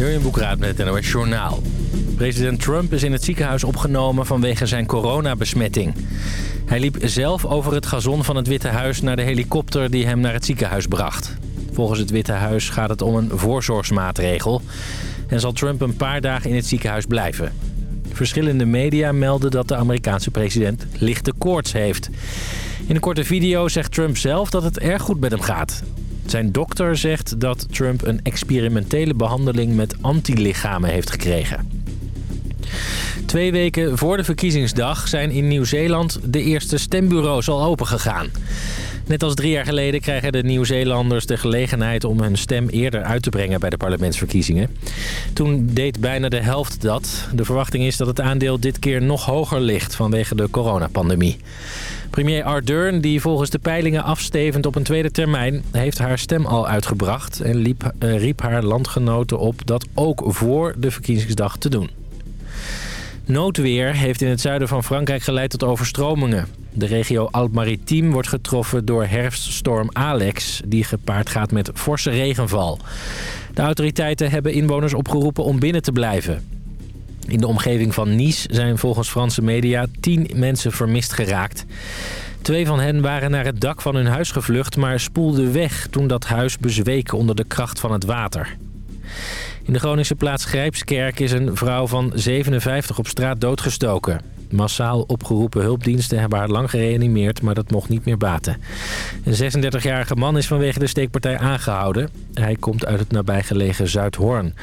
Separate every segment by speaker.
Speaker 1: Jurjen Boekraat met het NOS Journaal. President Trump is in het ziekenhuis opgenomen vanwege zijn coronabesmetting. Hij liep zelf over het gazon van het Witte Huis naar de helikopter die hem naar het ziekenhuis bracht. Volgens het Witte Huis gaat het om een voorzorgsmaatregel... en zal Trump een paar dagen in het ziekenhuis blijven. Verschillende media melden dat de Amerikaanse president lichte koorts heeft. In een korte video zegt Trump zelf dat het erg goed met hem gaat. Zijn dokter zegt dat Trump een experimentele behandeling met antilichamen heeft gekregen. Twee weken voor de verkiezingsdag zijn in Nieuw-Zeeland de eerste stembureaus al opengegaan. Net als drie jaar geleden krijgen de Nieuw-Zeelanders de gelegenheid om hun stem eerder uit te brengen bij de parlementsverkiezingen. Toen deed bijna de helft dat. De verwachting is dat het aandeel dit keer nog hoger ligt vanwege de coronapandemie. Premier Ardern, die volgens de peilingen afstevend op een tweede termijn... heeft haar stem al uitgebracht en liep, uh, riep haar landgenoten op dat ook voor de verkiezingsdag te doen. Noodweer heeft in het zuiden van Frankrijk geleid tot overstromingen. De regio Alpes-Maritiem wordt getroffen door herfststorm Alex... die gepaard gaat met forse regenval. De autoriteiten hebben inwoners opgeroepen om binnen te blijven. In de omgeving van Nice zijn volgens Franse media tien mensen vermist geraakt. Twee van hen waren naar het dak van hun huis gevlucht... maar spoelden weg toen dat huis bezweek onder de kracht van het water. In de Groningse plaats Grijpskerk is een vrouw van 57 op straat doodgestoken. Massaal opgeroepen hulpdiensten hebben haar lang gereanimeerd, maar dat mocht niet meer baten. Een 36-jarige man is vanwege de steekpartij aangehouden. Hij komt uit het nabijgelegen Zuidhoorn.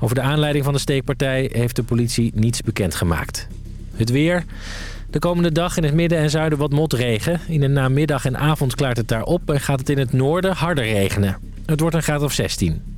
Speaker 1: Over de aanleiding van de steekpartij heeft de politie niets bekendgemaakt. Het weer... De komende dag in het midden en zuiden wat motregen. In de namiddag en avond klaart het daar op en gaat het in het noorden harder regenen. Het wordt een graad of 16.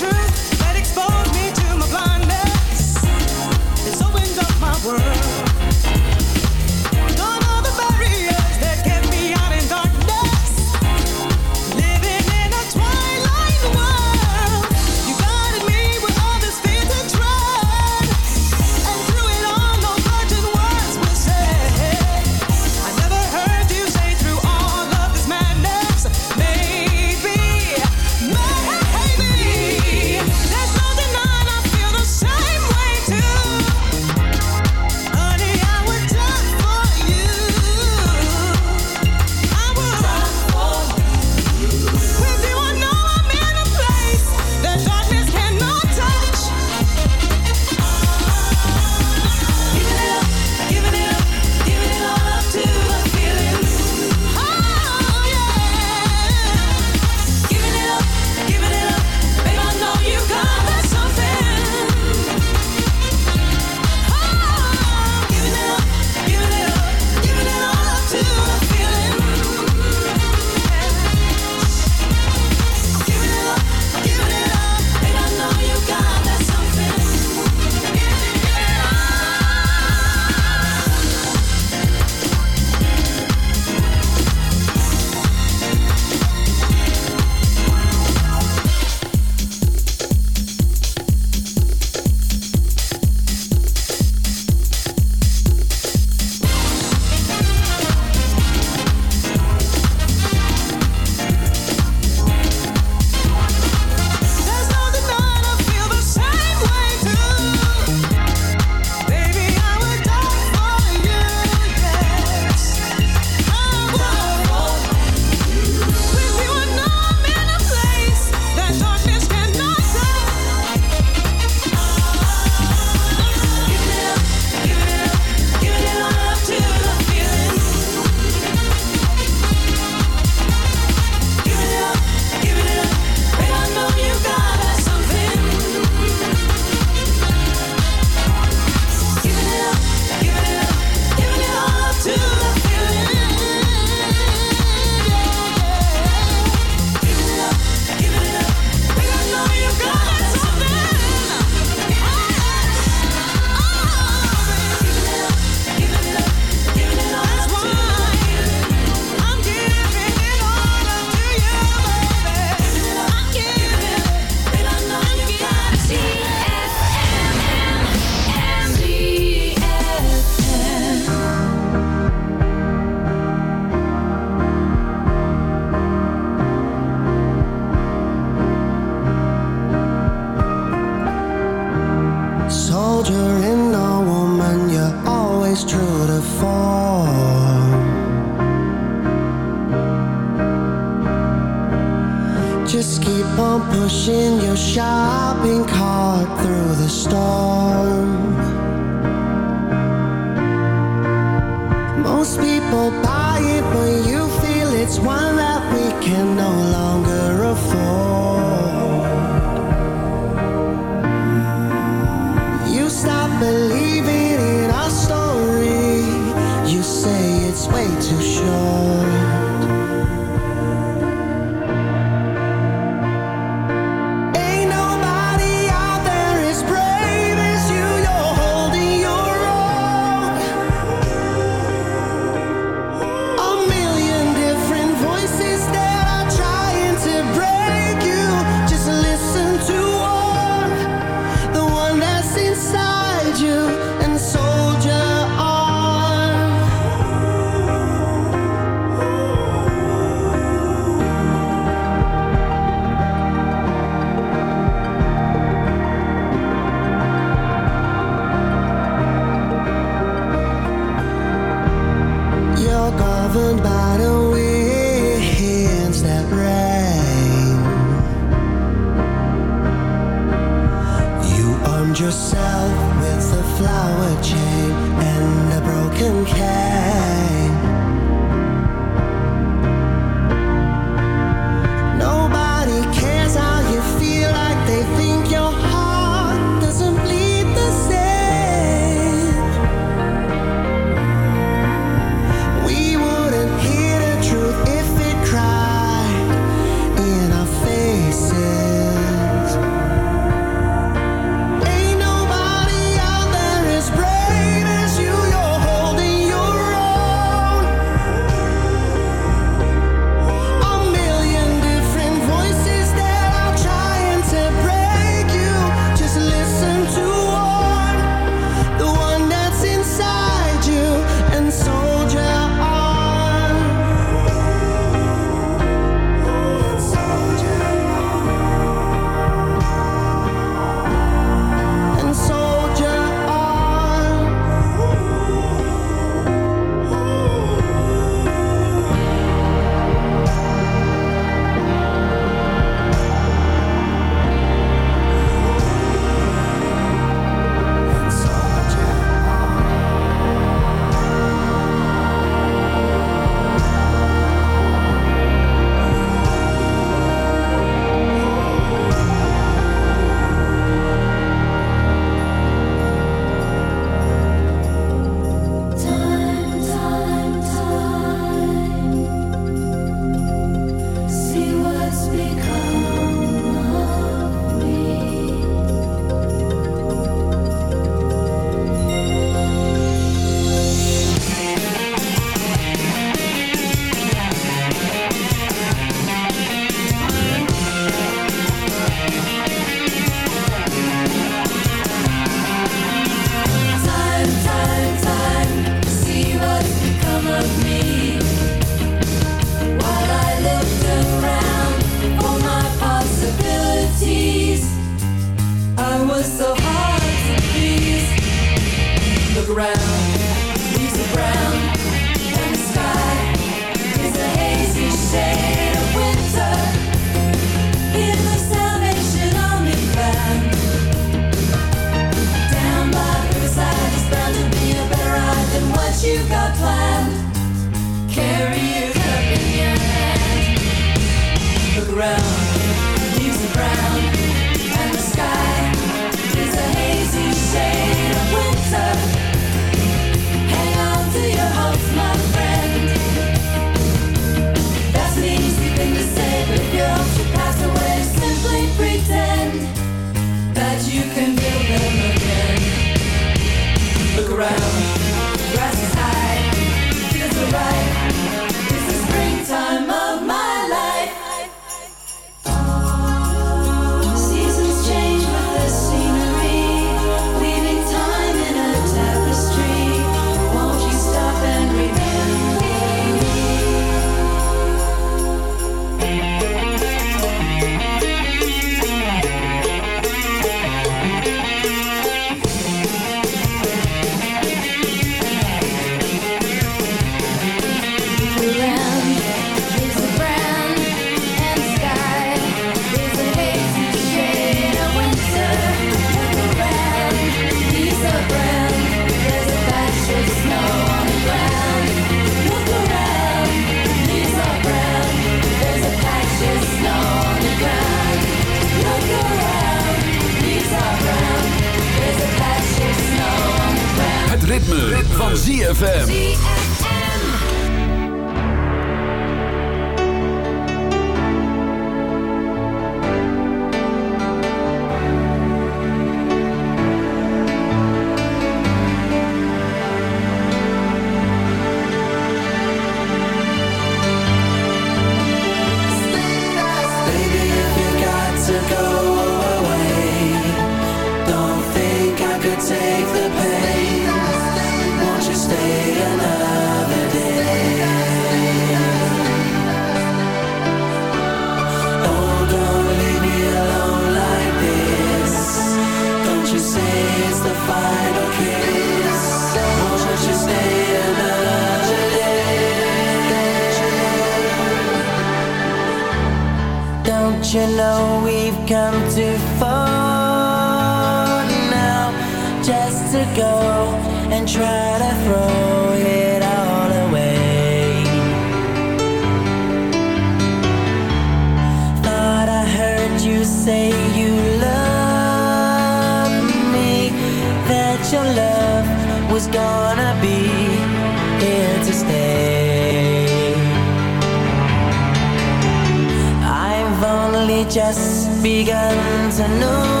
Speaker 2: begun to know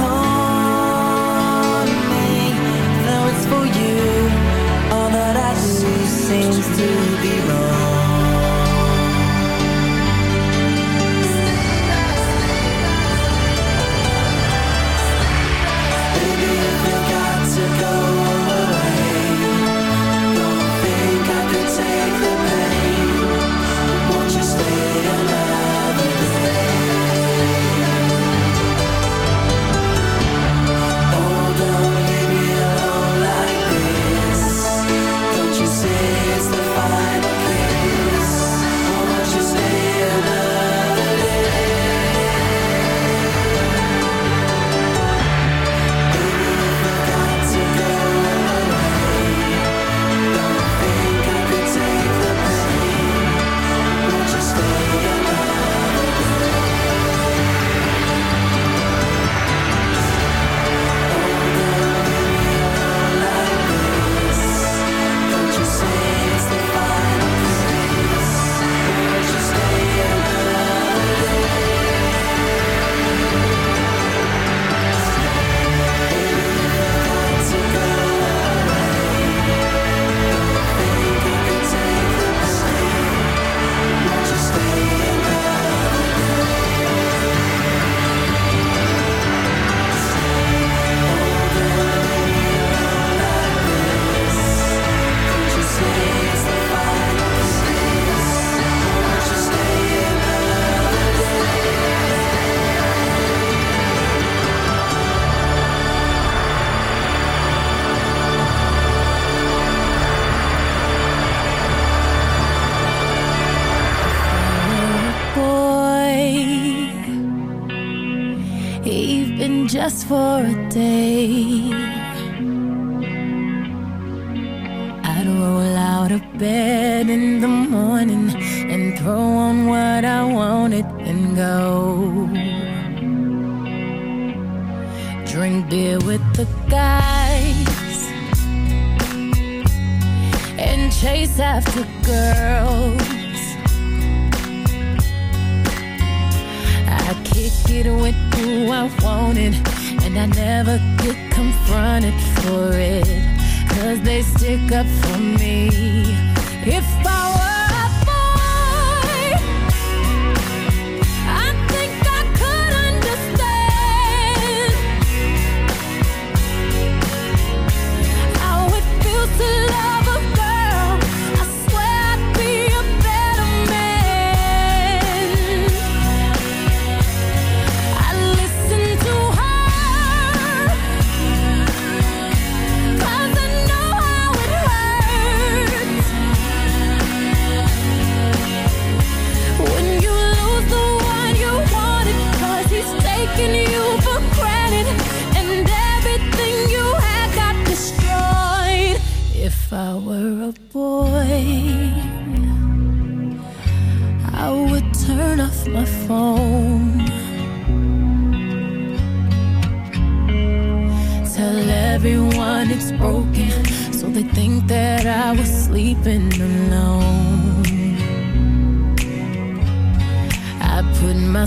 Speaker 3: for a day.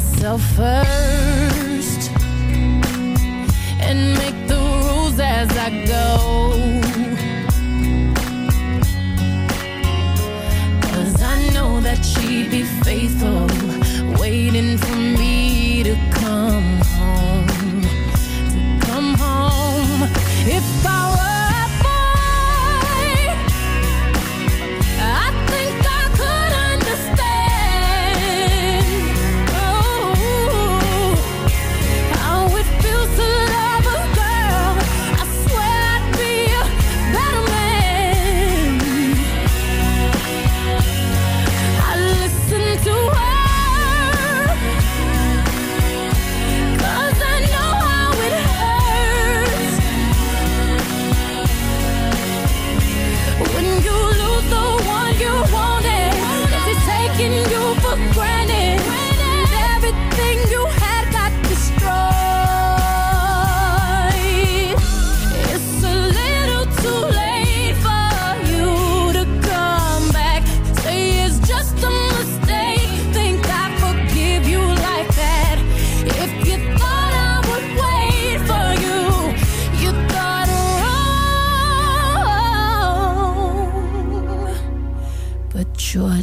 Speaker 3: myself first and make the rules as I go. Cause I know that she'd be faithful, waiting for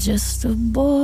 Speaker 3: just
Speaker 4: a boy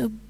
Speaker 4: just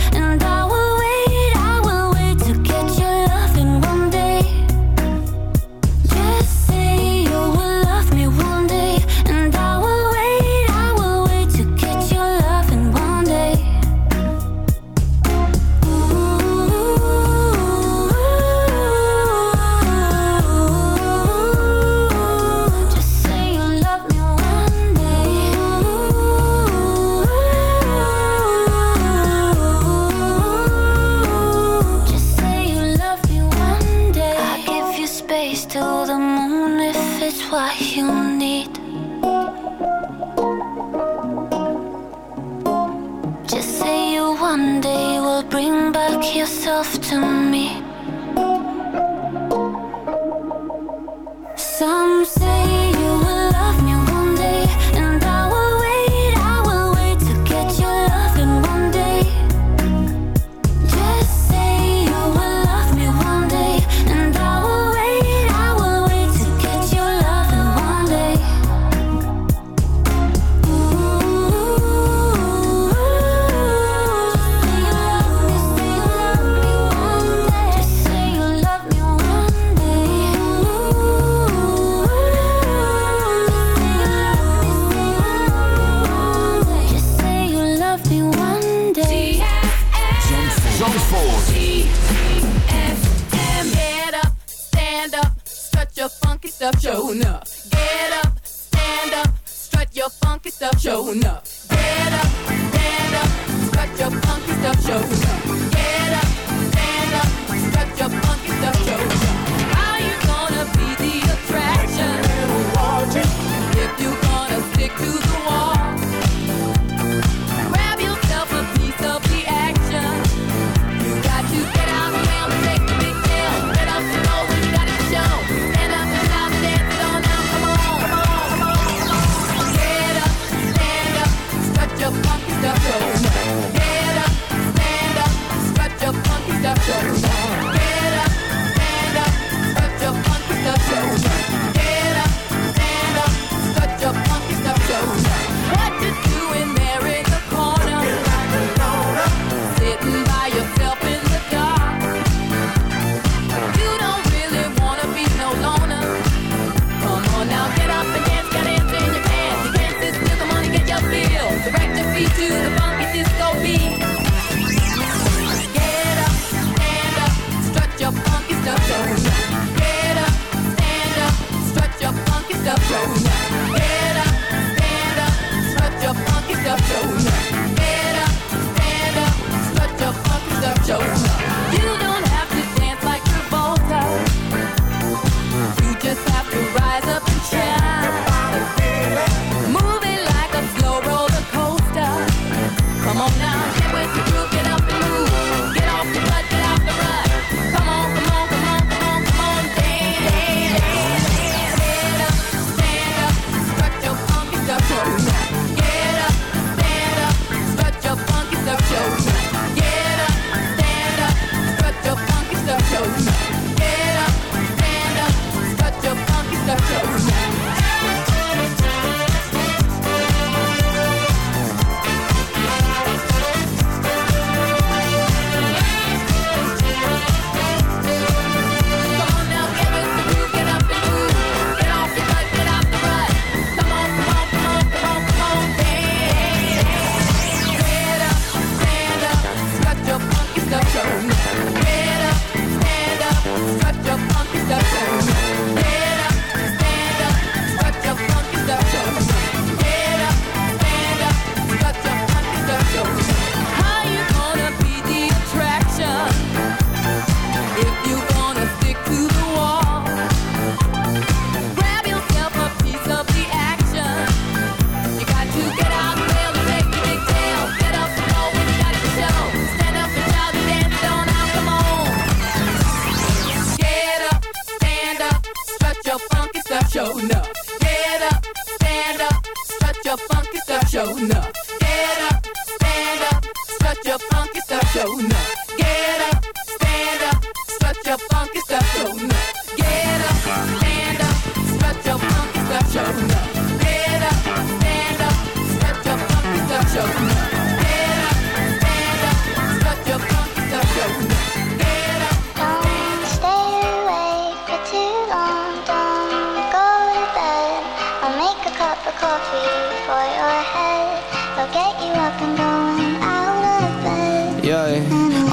Speaker 5: yourself to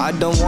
Speaker 5: I
Speaker 6: don't